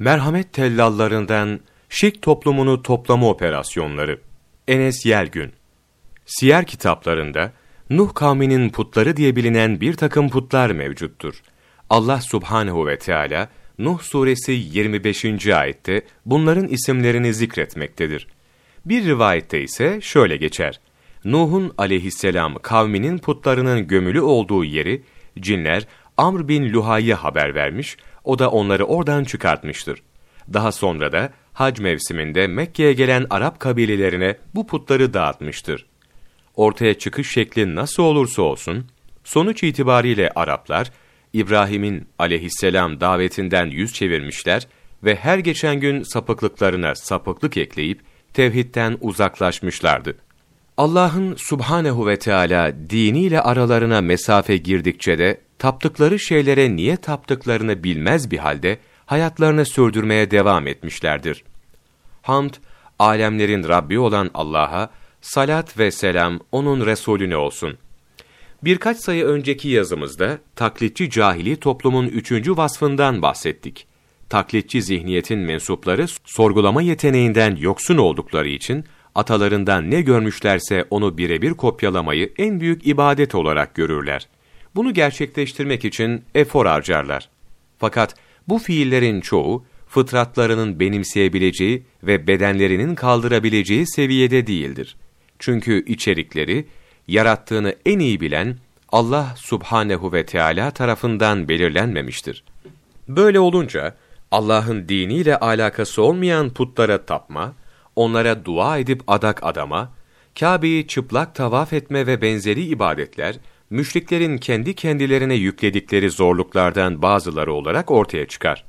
Merhamet tellallarından şirk toplumunu toplama operasyonları. Enes Yelgün. Siyer kitaplarında Nuh kavminin putları diye bilinen bir takım putlar mevcuttur. Allah subhanehu ve Teala Nuh suresi 25. ayette bunların isimlerini zikretmektedir. Bir rivayette ise şöyle geçer. Nuh'un aleyhisselam kavminin putlarının gömülü olduğu yeri cinler Amr bin Luhay'a haber vermiş, o da onları oradan çıkartmıştır. Daha sonra da hac mevsiminde Mekke'ye gelen Arap kabilelerine bu putları dağıtmıştır. Ortaya çıkış şekli nasıl olursa olsun, sonuç itibariyle Araplar, İbrahim'in aleyhisselam davetinden yüz çevirmişler ve her geçen gün sapıklıklarına sapıklık ekleyip tevhidden uzaklaşmışlardı. Allah'ın subhanehu ve Teala diniyle aralarına mesafe girdikçe de taptıkları şeylere niye taptıklarını bilmez bir halde hayatlarını sürdürmeye devam etmişlerdir. Hamd, alemlerin Rabbi olan Allah'a, salat ve selam O'nun Resulüne olsun. Birkaç sayı önceki yazımızda taklitçi cahili toplumun üçüncü vasfından bahsettik. Taklitçi zihniyetin mensupları sorgulama yeteneğinden yoksun oldukları için atalarından ne görmüşlerse onu birebir kopyalamayı en büyük ibadet olarak görürler. Bunu gerçekleştirmek için efor harcarlar. Fakat bu fiillerin çoğu fıtratlarının benimseyebileceği ve bedenlerinin kaldırabileceği seviyede değildir. Çünkü içerikleri yarattığını en iyi bilen Allah Subhanehu ve Teala tarafından belirlenmemiştir. Böyle olunca Allah'ın diniyle alakası olmayan putlara tapma, onlara dua edip adak adama, Kabe'yi çıplak tavaf etme ve benzeri ibadetler, müşriklerin kendi kendilerine yükledikleri zorluklardan bazıları olarak ortaya çıkar.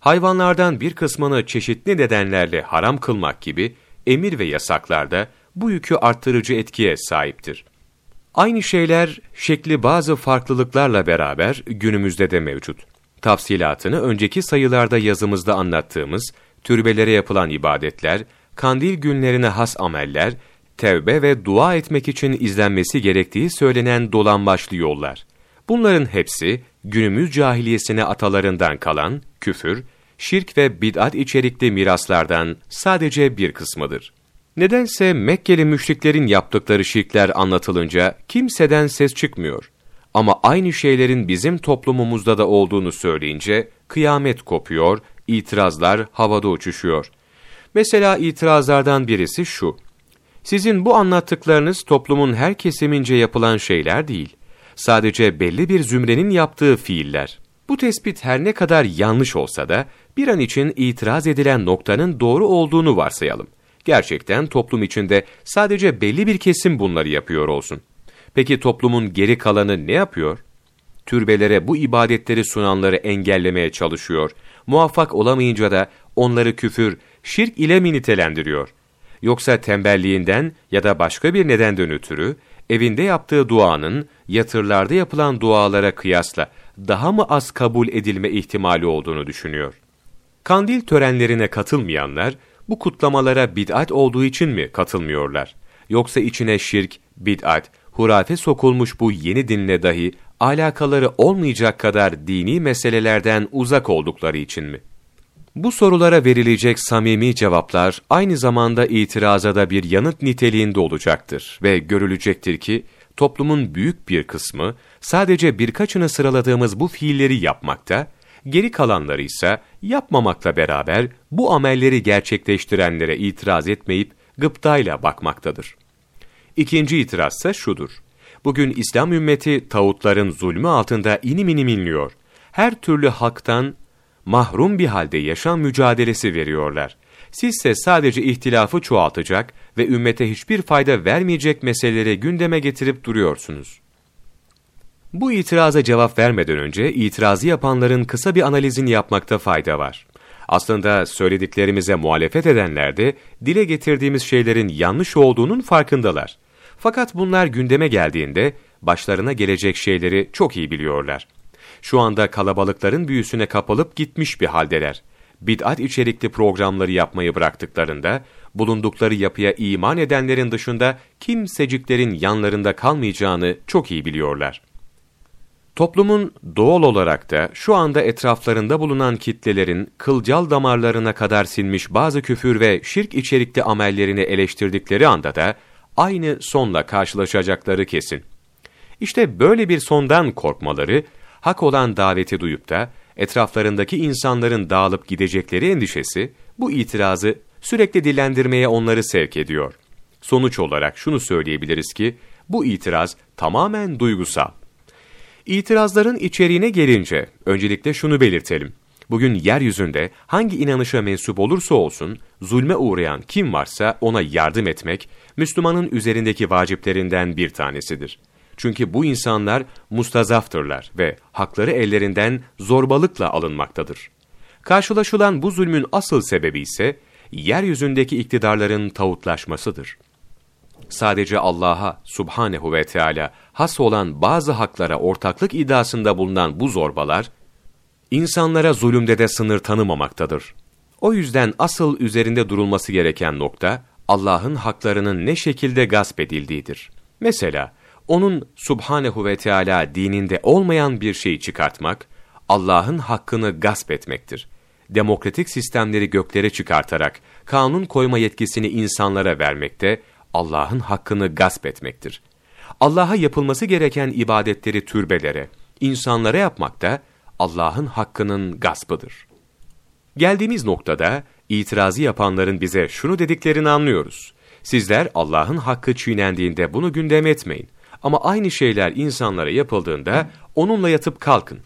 Hayvanlardan bir kısmını çeşitli nedenlerle haram kılmak gibi emir ve yasaklarda bu yükü arttırıcı etkiye sahiptir. Aynı şeyler şekli bazı farklılıklarla beraber günümüzde de mevcut. Tafsilatını önceki sayılarda yazımızda anlattığımız türbelere yapılan ibadetler, kandil günlerine has ameller, tevbe ve dua etmek için izlenmesi gerektiği söylenen dolambaçlı yollar. Bunların hepsi günümüz cahiliyesine atalarından kalan küfür, şirk ve bid'at içerikli miraslardan sadece bir kısmıdır. Nedense Mekkeli müşriklerin yaptıkları şirkler anlatılınca kimseden ses çıkmıyor. Ama aynı şeylerin bizim toplumumuzda da olduğunu söyleyince kıyamet kopuyor, itirazlar havada uçuşuyor. Mesela itirazlardan birisi şu. Sizin bu anlattıklarınız toplumun her kesimince yapılan şeyler değil. Sadece belli bir zümrenin yaptığı fiiller. Bu tespit her ne kadar yanlış olsa da bir an için itiraz edilen noktanın doğru olduğunu varsayalım. Gerçekten toplum içinde sadece belli bir kesim bunları yapıyor olsun. Peki toplumun geri kalanı ne yapıyor? Türbelere bu ibadetleri sunanları engellemeye çalışıyor. Muvaffak olamayınca da onları küfür, şirk ile mi nitelendiriyor? Yoksa tembelliğinden ya da başka bir nedenden ötürü evinde yaptığı duanın yatırlarda yapılan dualara kıyasla daha mı az kabul edilme ihtimali olduğunu düşünüyor. Kandil törenlerine katılmayanlar bu kutlamalara bid'at olduğu için mi katılmıyorlar? Yoksa içine şirk, bid'at, hurafe sokulmuş bu yeni dinle dahi alakaları olmayacak kadar dini meselelerden uzak oldukları için mi? Bu sorulara verilecek samimi cevaplar aynı zamanda itiraza da bir yanıt niteliğinde olacaktır ve görülecektir ki toplumun büyük bir kısmı sadece birkaçını sıraladığımız bu fiilleri yapmakta, geri kalanları ise yapmamakla beraber bu amelleri gerçekleştirenlere itiraz etmeyip gıptayla bakmaktadır. İkinci itiraz ise şudur. Bugün İslam ümmeti tağutların zulmü altında inim inim inliyor. Her türlü haktan mahrum bir halde yaşam mücadelesi veriyorlar. Sizse sadece ihtilafı çoğaltacak ve ümmete hiçbir fayda vermeyecek meseleleri gündeme getirip duruyorsunuz. Bu itiraza cevap vermeden önce itirazı yapanların kısa bir analizini yapmakta fayda var. Aslında söylediklerimize muhalefet edenler de dile getirdiğimiz şeylerin yanlış olduğunun farkındalar. Fakat bunlar gündeme geldiğinde başlarına gelecek şeyleri çok iyi biliyorlar. Şu anda kalabalıkların büyüsüne kapılıp gitmiş bir haldeler. Bid'at içerikli programları yapmayı bıraktıklarında, bulundukları yapıya iman edenlerin dışında kimseciklerin yanlarında kalmayacağını çok iyi biliyorlar. Toplumun doğal olarak da şu anda etraflarında bulunan kitlelerin kılcal damarlarına kadar sinmiş bazı küfür ve şirk içerikli amellerini eleştirdikleri anda da aynı sonla karşılaşacakları kesin. İşte böyle bir sondan korkmaları, hak olan daveti duyup da etraflarındaki insanların dağılıp gidecekleri endişesi, bu itirazı sürekli dillendirmeye onları sevk ediyor. Sonuç olarak şunu söyleyebiliriz ki, bu itiraz tamamen duygusal. İtirazların içeriğine gelince, öncelikle şunu belirtelim. Bugün yeryüzünde hangi inanışa mensup olursa olsun, zulme uğrayan kim varsa ona yardım etmek, Müslümanın üzerindeki vaciplerinden bir tanesidir. Çünkü bu insanlar mustazaftırlar ve hakları ellerinden zorbalıkla alınmaktadır. Karşılaşılan bu zulmün asıl sebebi ise, yeryüzündeki iktidarların tağutlaşmasıdır. Sadece Allah'a subhanehu ve Teala has olan bazı haklara ortaklık iddiasında bulunan bu zorbalar, insanlara zulümde de sınır tanımamaktadır. O yüzden asıl üzerinde durulması gereken nokta, Allah'ın haklarının ne şekilde gasp edildiğidir. Mesela, onun subhanehu ve Teala dininde olmayan bir şeyi çıkartmak, Allah'ın hakkını gasp etmektir. Demokratik sistemleri göklere çıkartarak, kanun koyma yetkisini insanlara vermekte, Allah'ın hakkını gasp etmektir. Allah'a yapılması gereken ibadetleri türbelere, insanlara yapmak da Allah'ın hakkının gaspıdır. Geldiğimiz noktada itirazı yapanların bize şunu dediklerini anlıyoruz. Sizler Allah'ın hakkı çiğnendiğinde bunu gündem etmeyin. Ama aynı şeyler insanlara yapıldığında onunla yatıp kalkın.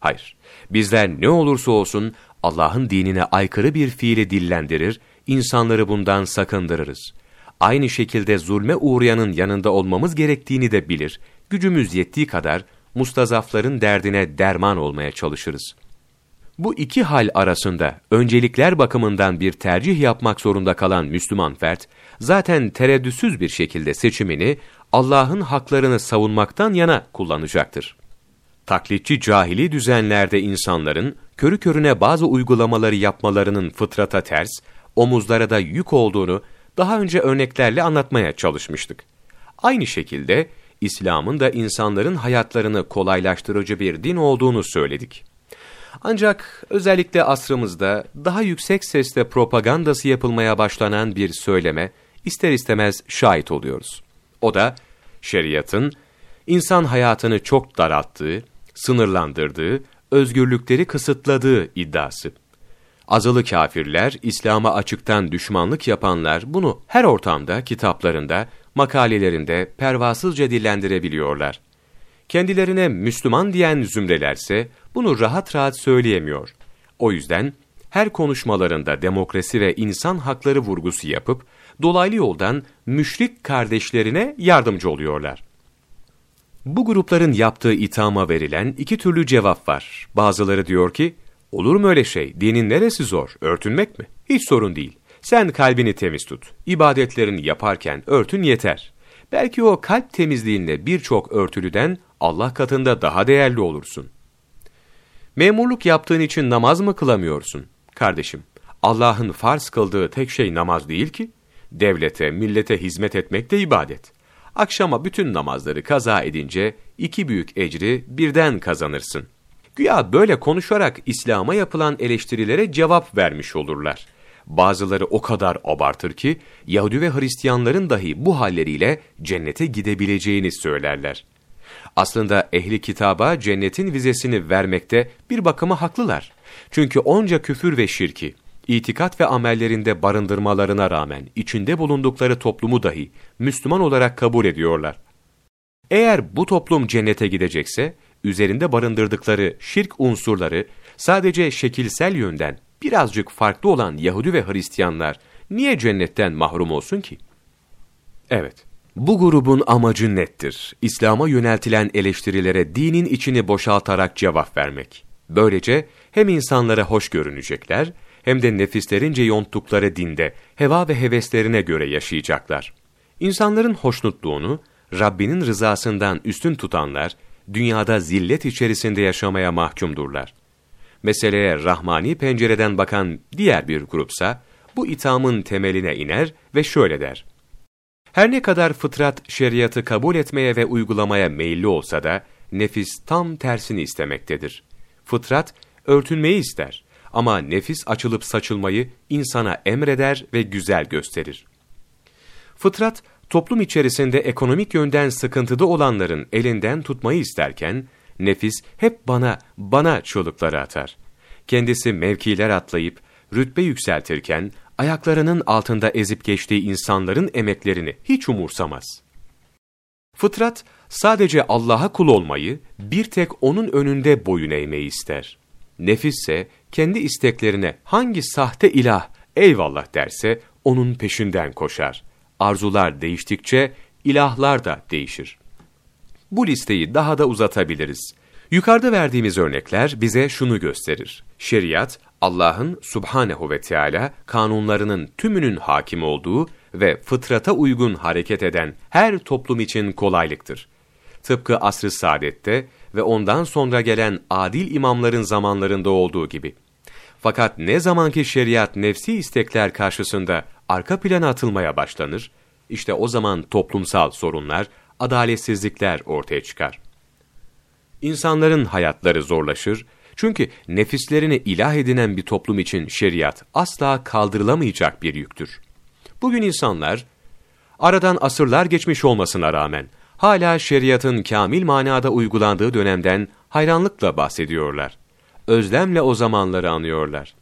Hayır, bizler ne olursa olsun Allah'ın dinine aykırı bir fiili dillendirir, insanları bundan sakındırırız aynı şekilde zulme uğrayanın yanında olmamız gerektiğini de bilir, gücümüz yettiği kadar mustazafların derdine derman olmaya çalışırız. Bu iki hal arasında öncelikler bakımından bir tercih yapmak zorunda kalan Müslüman fert, zaten tereddütsüz bir şekilde seçimini Allah'ın haklarını savunmaktan yana kullanacaktır. Taklitçi cahili düzenlerde insanların körü körüne bazı uygulamaları yapmalarının fıtrata ters, omuzlara da yük olduğunu daha önce örneklerle anlatmaya çalışmıştık. Aynı şekilde İslam'ın da insanların hayatlarını kolaylaştırıcı bir din olduğunu söyledik. Ancak özellikle asrımızda daha yüksek sesle propagandası yapılmaya başlanan bir söyleme ister istemez şahit oluyoruz. O da şeriatın insan hayatını çok daralttığı, sınırlandırdığı, özgürlükleri kısıtladığı iddiası. Azılı kafirler, İslam'a açıktan düşmanlık yapanlar bunu her ortamda, kitaplarında, makalelerinde pervasızca dillendirebiliyorlar. Kendilerine Müslüman diyen zümrelerse bunu rahat rahat söyleyemiyor. O yüzden her konuşmalarında demokrasi ve insan hakları vurgusu yapıp dolaylı yoldan müşrik kardeşlerine yardımcı oluyorlar. Bu grupların yaptığı ithama verilen iki türlü cevap var. Bazıları diyor ki, Olur mu öyle şey? Dinin neresi zor? Örtünmek mi? Hiç sorun değil. Sen kalbini temiz tut. İbadetlerini yaparken örtün yeter. Belki o kalp temizliğinde birçok örtülüden Allah katında daha değerli olursun. Memurluk yaptığın için namaz mı kılamıyorsun? Kardeşim, Allah'ın farz kıldığı tek şey namaz değil ki. Devlete, millete hizmet etmek de ibadet. Akşama bütün namazları kaza edince iki büyük ecri birden kazanırsın.'' Güya böyle konuşarak İslam'a yapılan eleştirilere cevap vermiş olurlar. Bazıları o kadar abartır ki Yahudi ve Hristiyanların dahi bu halleriyle cennete gidebileceğini söylerler. Aslında ehli kitaba cennetin vizesini vermekte bir bakıma haklılar. Çünkü onca küfür ve şirki, itikat ve amellerinde barındırmalarına rağmen içinde bulundukları toplumu dahi Müslüman olarak kabul ediyorlar. Eğer bu toplum cennete gidecekse, üzerinde barındırdıkları şirk unsurları sadece şekilsel yönden birazcık farklı olan Yahudi ve Hristiyanlar niye cennetten mahrum olsun ki? Evet, bu grubun amacı nettir. İslam'a yöneltilen eleştirilere dinin içini boşaltarak cevap vermek. Böylece hem insanlara hoş görünecekler, hem de nefislerince yonttukları dinde, heva ve heveslerine göre yaşayacaklar. İnsanların hoşnutluğunu, Rabbinin rızasından üstün tutanlar, dünyada zillet içerisinde yaşamaya mahkumdurlar. Meseleye rahmani pencereden bakan diğer bir grupsa, bu ithamın temeline iner ve şöyle der. Her ne kadar fıtrat şeriatı kabul etmeye ve uygulamaya meyilli olsa da, nefis tam tersini istemektedir. Fıtrat örtünmeyi ister ama nefis açılıp saçılmayı insana emreder ve güzel gösterir. Fıtrat, toplum içerisinde ekonomik yönden sıkıntıda olanların elinden tutmayı isterken, nefis hep bana, bana çığlıkları atar. Kendisi mevkiler atlayıp, rütbe yükseltirken, ayaklarının altında ezip geçtiği insanların emeklerini hiç umursamaz. Fıtrat, sadece Allah'a kul olmayı, bir tek O'nun önünde boyun eğmeyi ister. Nefis ise kendi isteklerine hangi sahte ilah eyvallah derse, onun peşinden koşar. Arzular değiştikçe ilahlar da değişir. Bu listeyi daha da uzatabiliriz. Yukarıda verdiğimiz örnekler bize şunu gösterir. Şeriat, Allah'ın subhanehu ve Teala kanunlarının tümünün hakim olduğu ve fıtrata uygun hareket eden her toplum için kolaylıktır. Tıpkı asr-ı saadette ve ondan sonra gelen adil imamların zamanlarında olduğu gibi. Fakat ne zamanki şeriat nefsi istekler karşısında arka plana atılmaya başlanır, işte o zaman toplumsal sorunlar, adaletsizlikler ortaya çıkar. İnsanların hayatları zorlaşır, çünkü nefislerini ilah edinen bir toplum için şeriat asla kaldırılamayacak bir yüktür. Bugün insanlar, aradan asırlar geçmiş olmasına rağmen, hala şeriatın kamil manada uygulandığı dönemden hayranlıkla bahsediyorlar. Özlemle o zamanları anıyorlar.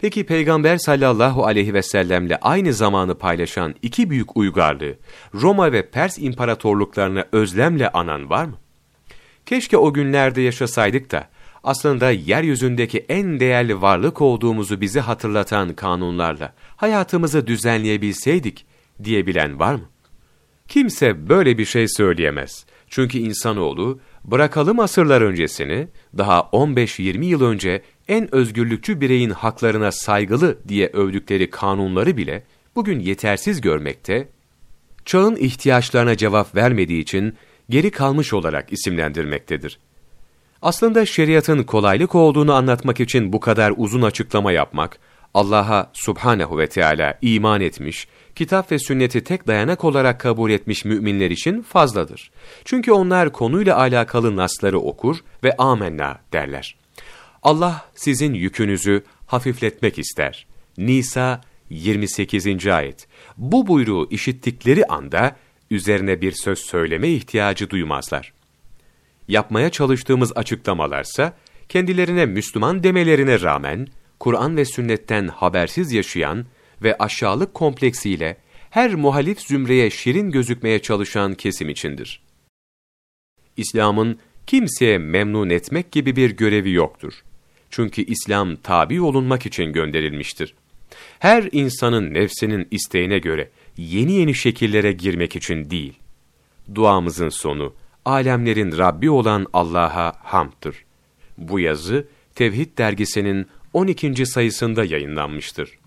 Peki Peygamber sallallahu aleyhi ve sellemle aynı zamanı paylaşan iki büyük uygarlığı, Roma ve Pers imparatorluklarını özlemle anan var mı? Keşke o günlerde yaşasaydık da, aslında yeryüzündeki en değerli varlık olduğumuzu bizi hatırlatan kanunlarla hayatımızı düzenleyebilseydik diyebilen var mı? Kimse böyle bir şey söyleyemez. Çünkü insanoğlu bırakalım asırlar öncesini, daha 15-20 yıl önce en özgürlükçü bireyin haklarına saygılı diye övdükleri kanunları bile bugün yetersiz görmekte, çağın ihtiyaçlarına cevap vermediği için geri kalmış olarak isimlendirmektedir. Aslında şeriatın kolaylık olduğunu anlatmak için bu kadar uzun açıklama yapmak, Allah'a subhanehu ve Teala iman etmiş, kitap ve sünneti tek dayanak olarak kabul etmiş müminler için fazladır. Çünkü onlar konuyla alakalı nasları okur ve amenna derler. Allah sizin yükünüzü hafifletmek ister. Nisa 28. ayet. Bu buyruğu işittikleri anda üzerine bir söz söyleme ihtiyacı duymazlar. Yapmaya çalıştığımız açıklamalarsa kendilerine Müslüman demelerine rağmen Kur'an ve sünnetten habersiz yaşayan ve aşağılık kompleksiyle her muhalif zümreye şirin gözükmeye çalışan kesim içindir. İslam'ın kimseye memnun etmek gibi bir görevi yoktur. Çünkü İslam tabi olunmak için gönderilmiştir. Her insanın nefsinin isteğine göre yeni yeni şekillere girmek için değil. Duamızın sonu, alemlerin Rabbi olan Allah'a hamdır. Bu yazı, Tevhid dergisinin 12. sayısında yayınlanmıştır.